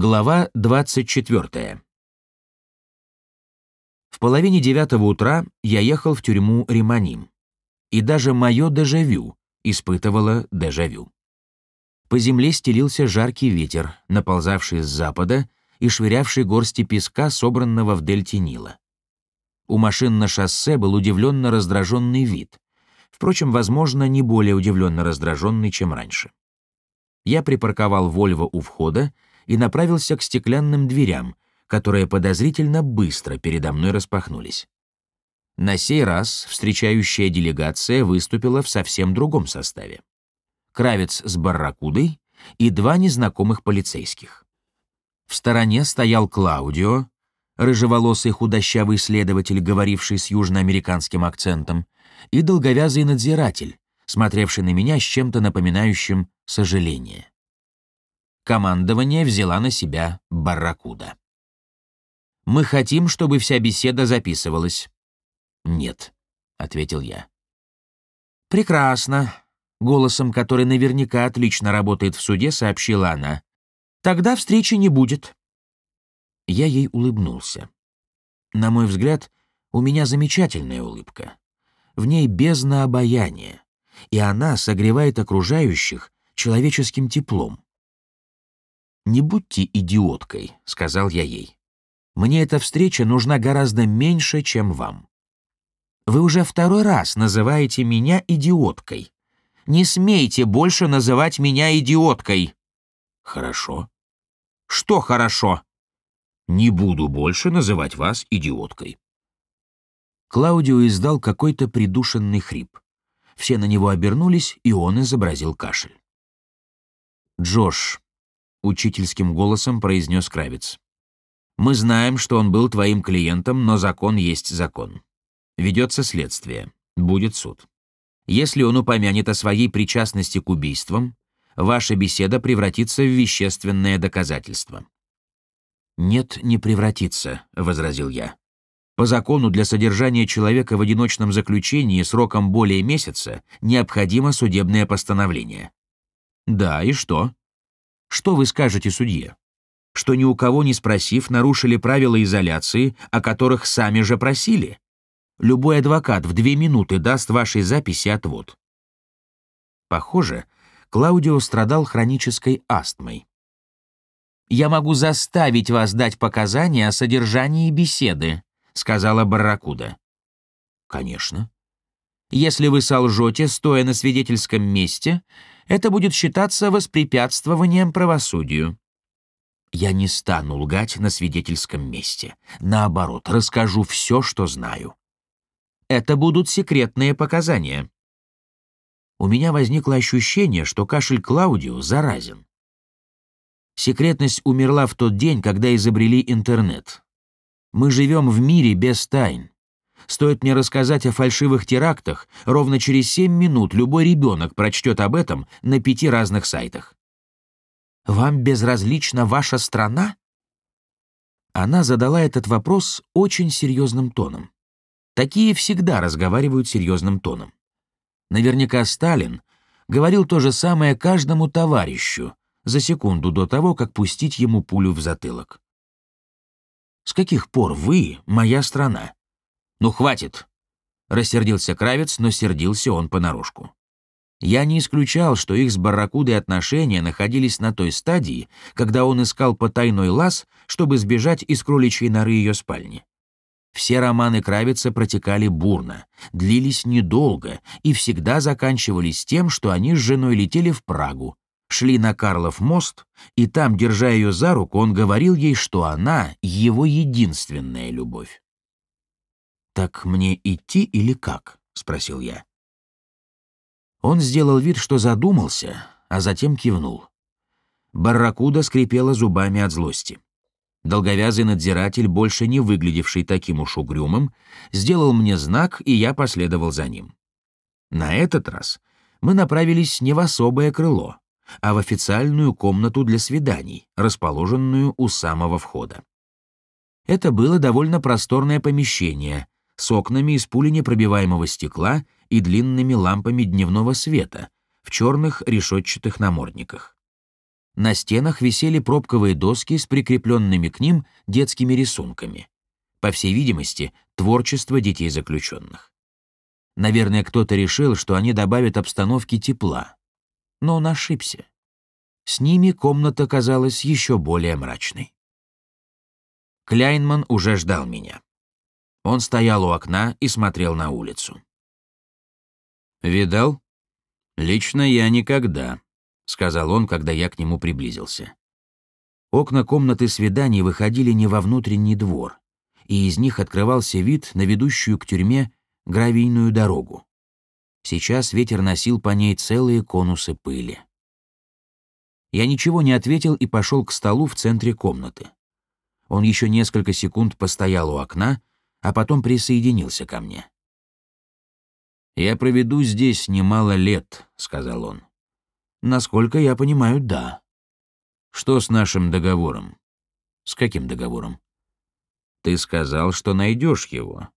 Глава 24. В половине девятого утра я ехал в тюрьму Риманим, и даже мое дежавю испытывало дежавю. По земле стелился жаркий ветер, наползавший с запада и швырявший горсти песка, собранного в дельте Нила. У машин на шоссе был удивленно раздраженный вид, впрочем, возможно, не более удивленно раздраженный, чем раньше. Я припарковал «Вольво» у входа и направился к стеклянным дверям, которые подозрительно быстро передо мной распахнулись. На сей раз встречающая делегация выступила в совсем другом составе. Кравец с барракудой и два незнакомых полицейских. В стороне стоял Клаудио, рыжеволосый худощавый следователь, говоривший с южноамериканским акцентом, и долговязый надзиратель, смотревший на меня с чем-то напоминающим сожаление. Командование взяла на себя Барракуда. «Мы хотим, чтобы вся беседа записывалась». «Нет», — ответил я. «Прекрасно», — голосом, который наверняка отлично работает в суде, сообщила она. «Тогда встречи не будет». Я ей улыбнулся. На мой взгляд, у меня замечательная улыбка. В ней бездна обаяния, и она согревает окружающих человеческим теплом. «Не будьте идиоткой», — сказал я ей. «Мне эта встреча нужна гораздо меньше, чем вам. Вы уже второй раз называете меня идиоткой. Не смейте больше называть меня идиоткой». «Хорошо». «Что хорошо?» Не буду больше называть вас идиоткой». Клаудио издал какой-то придушенный хрип. Все на него обернулись, и он изобразил кашель. «Джош», — учительским голосом произнес Кравец, «мы знаем, что он был твоим клиентом, но закон есть закон. Ведется следствие, будет суд. Если он упомянет о своей причастности к убийствам, ваша беседа превратится в вещественное доказательство. «Нет, не превратится», — возразил я. «По закону для содержания человека в одиночном заключении сроком более месяца необходимо судебное постановление». «Да, и что?» «Что вы скажете судье?» «Что ни у кого не спросив, нарушили правила изоляции, о которых сами же просили?» Любой адвокат в две минуты даст вашей записи отвод. Похоже, Клаудио страдал хронической астмой. «Я могу заставить вас дать показания о содержании беседы», сказала Барракуда. «Конечно. Если вы солжете, стоя на свидетельском месте, это будет считаться воспрепятствованием правосудию». «Я не стану лгать на свидетельском месте. Наоборот, расскажу все, что знаю. Это будут секретные показания». У меня возникло ощущение, что кашель Клаудио заразен. Секретность умерла в тот день, когда изобрели интернет. Мы живем в мире без тайн. Стоит мне рассказать о фальшивых терактах, ровно через семь минут любой ребенок прочтет об этом на пяти разных сайтах. «Вам безразлична ваша страна?» Она задала этот вопрос очень серьезным тоном. Такие всегда разговаривают серьезным тоном. Наверняка Сталин говорил то же самое каждому товарищу, за секунду до того, как пустить ему пулю в затылок. «С каких пор вы моя страна?» «Ну, хватит!» — рассердился Кравец, но сердился он понарошку. Я не исключал, что их с Барракудой отношения находились на той стадии, когда он искал потайной лаз, чтобы сбежать из кроличьей норы ее спальни. Все романы Кравица протекали бурно, длились недолго и всегда заканчивались тем, что они с женой летели в Прагу, шли на Карлов мост, и там, держа ее за руку, он говорил ей, что она — его единственная любовь. «Так мне идти или как?» — спросил я. Он сделал вид, что задумался, а затем кивнул. Барракуда скрипела зубами от злости. Долговязый надзиратель, больше не выглядевший таким уж угрюмым, сделал мне знак, и я последовал за ним. На этот раз мы направились не в особое крыло, а в официальную комнату для свиданий, расположенную у самого входа. Это было довольно просторное помещение с окнами из пуленепробиваемого стекла и длинными лампами дневного света в черных решетчатых намордниках. На стенах висели пробковые доски с прикрепленными к ним детскими рисунками. По всей видимости, творчество детей заключенных. Наверное, кто-то решил, что они добавят обстановке тепла. Но он ошибся. С ними комната казалась еще более мрачной. Кляйнман уже ждал меня. Он стоял у окна и смотрел на улицу. «Видал? Лично я никогда», — сказал он, когда я к нему приблизился. Окна комнаты свиданий выходили не во внутренний двор, и из них открывался вид на ведущую к тюрьме гравийную дорогу. Сейчас ветер носил по ней целые конусы пыли. Я ничего не ответил и пошел к столу в центре комнаты. Он еще несколько секунд постоял у окна, а потом присоединился ко мне. «Я проведу здесь немало лет», — сказал он. «Насколько я понимаю, да». «Что с нашим договором?» «С каким договором?» «Ты сказал, что найдешь его».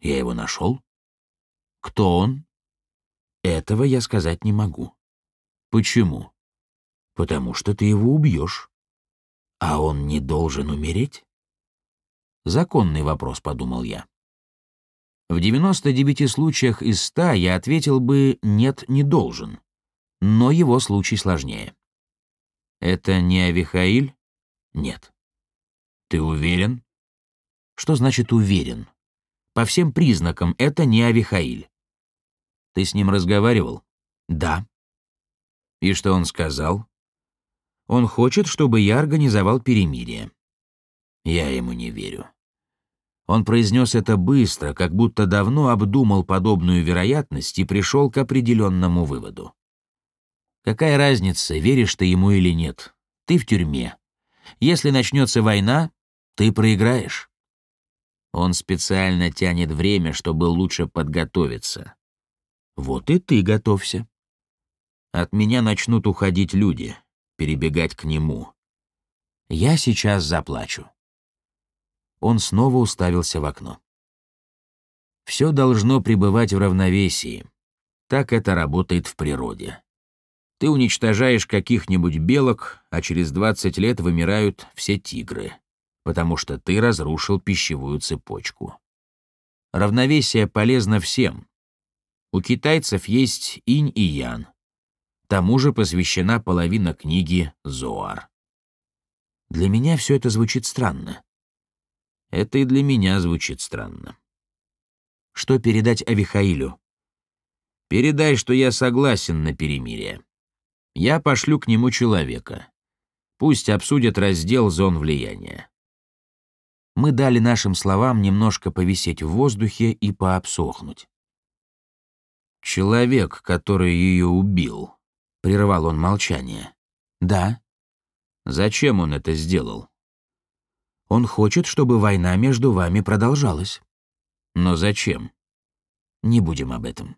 «Я его нашел?» «Кто он?» «Этого я сказать не могу». «Почему?» «Потому что ты его убьешь». А он не должен умереть? Законный вопрос, подумал я. В 99 случаях из 100 я ответил бы «нет, не должен». Но его случай сложнее. Это не Авихаиль? Нет. Ты уверен? Что значит уверен? По всем признакам это не Авихаиль. Ты с ним разговаривал? Да. И что он сказал? Он хочет, чтобы я организовал перемирие. Я ему не верю. Он произнес это быстро, как будто давно обдумал подобную вероятность и пришел к определенному выводу. Какая разница, веришь ты ему или нет? Ты в тюрьме. Если начнется война, ты проиграешь. Он специально тянет время, чтобы лучше подготовиться. Вот и ты готовься. От меня начнут уходить люди, перебегать к нему. «Я сейчас заплачу». Он снова уставился в окно. Все должно пребывать в равновесии. Так это работает в природе. Ты уничтожаешь каких-нибудь белок, а через 20 лет вымирают все тигры, потому что ты разрушил пищевую цепочку. Равновесие полезно всем. У китайцев есть инь и ян, Тому же посвящена половина книги «Зоар». Для меня все это звучит странно. Это и для меня звучит странно. Что передать Авихаилю? Передай, что я согласен на перемирие. Я пошлю к нему человека. Пусть обсудят раздел зон влияния. Мы дали нашим словам немножко повисеть в воздухе и пообсохнуть. Человек, который ее убил, — прервал он молчание. «Да». «Зачем он это сделал?» «Он хочет, чтобы война между вами продолжалась». «Но зачем?» «Не будем об этом».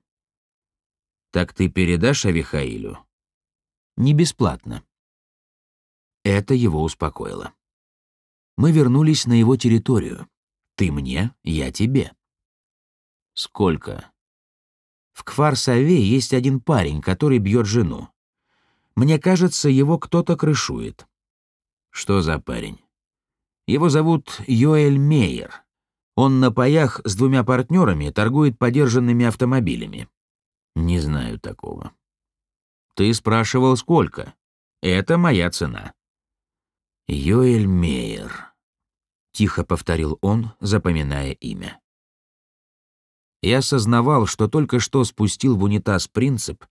«Так ты передашь Авихаилю?» «Не бесплатно». Это его успокоило. Мы вернулись на его территорию. Ты мне, я тебе. Сколько? В Кфар-Саве есть один парень, который бьет жену. Мне кажется, его кто-то крышует. Что за парень? Его зовут Йоэль Мейер. Он на паях с двумя партнерами торгует подержанными автомобилями. Не знаю такого. Ты спрашивал, сколько? Это моя цена. Йоэль Мейер. Тихо повторил он, запоминая имя. Я осознавал, что только что спустил в унитаз принцип,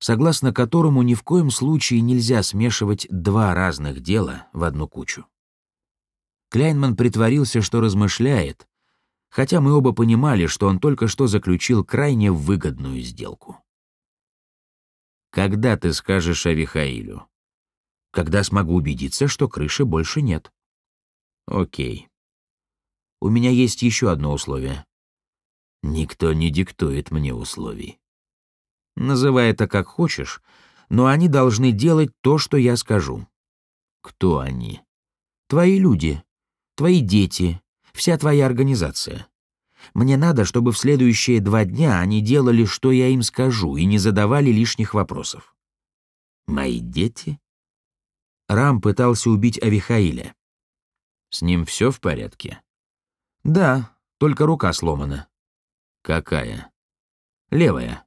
согласно которому ни в коем случае нельзя смешивать два разных дела в одну кучу. Кляйнман притворился, что размышляет, хотя мы оба понимали, что он только что заключил крайне выгодную сделку. «Когда ты скажешь Авихаилю?» «Когда смогу убедиться, что крыши больше нет». «Окей. У меня есть еще одно условие. Никто не диктует мне условий. Называй это как хочешь, но они должны делать то, что я скажу. Кто они? Твои люди, твои дети, вся твоя организация. Мне надо, чтобы в следующие два дня они делали, что я им скажу, и не задавали лишних вопросов. Мои дети? Рам пытался убить Авихаиля. С ним все в порядке? Да, только рука сломана. Какая? Левая.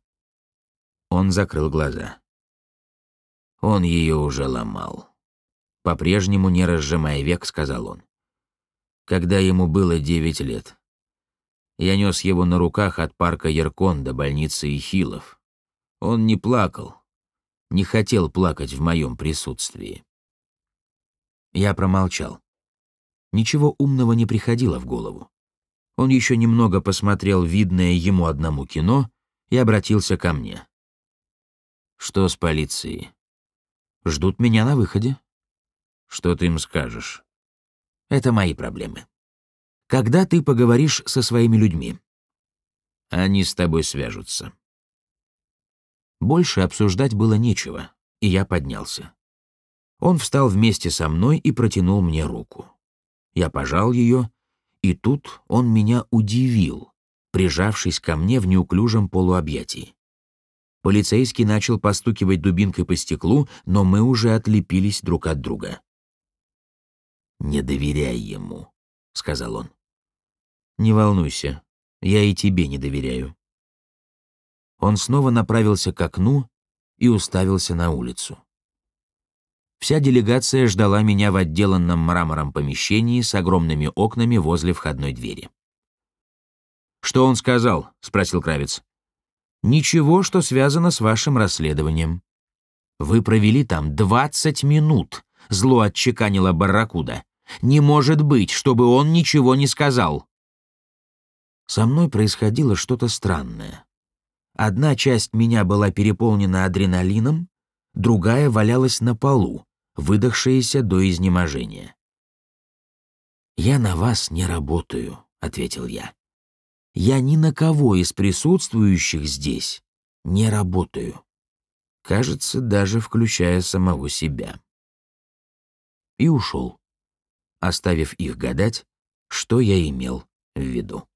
Он закрыл глаза. Он ее уже ломал. По-прежнему, не разжимая век, сказал он. Когда ему было девять лет. Я нес его на руках от парка Яркон до больницы Ихилов. Он не плакал, не хотел плакать в моем присутствии. Я промолчал. Ничего умного не приходило в голову. Он еще немного посмотрел видное ему одному кино и обратился ко мне. «Что с полицией?» «Ждут меня на выходе». «Что ты им скажешь?» «Это мои проблемы. Когда ты поговоришь со своими людьми?» «Они с тобой свяжутся». Больше обсуждать было нечего, и я поднялся. Он встал вместе со мной и протянул мне руку. Я пожал ее, и тут он меня удивил, прижавшись ко мне в неуклюжем полуобъятии. Полицейский начал постукивать дубинкой по стеклу, но мы уже отлепились друг от друга. «Не доверяй ему», — сказал он. «Не волнуйся, я и тебе не доверяю». Он снова направился к окну и уставился на улицу. Вся делегация ждала меня в отделанном мрамором помещении с огромными окнами возле входной двери. «Что он сказал?» — спросил Кравец. «Ничего, что связано с вашим расследованием. Вы провели там 20 минут», — зло отчеканила Барракуда. «Не может быть, чтобы он ничего не сказал». Со мной происходило что-то странное. Одна часть меня была переполнена адреналином, другая валялась на полу, выдохшаяся до изнеможения. «Я на вас не работаю», — ответил я. «Я ни на кого из присутствующих здесь не работаю. Кажется, даже включая самого себя». И ушел, оставив их гадать, что я имел в виду.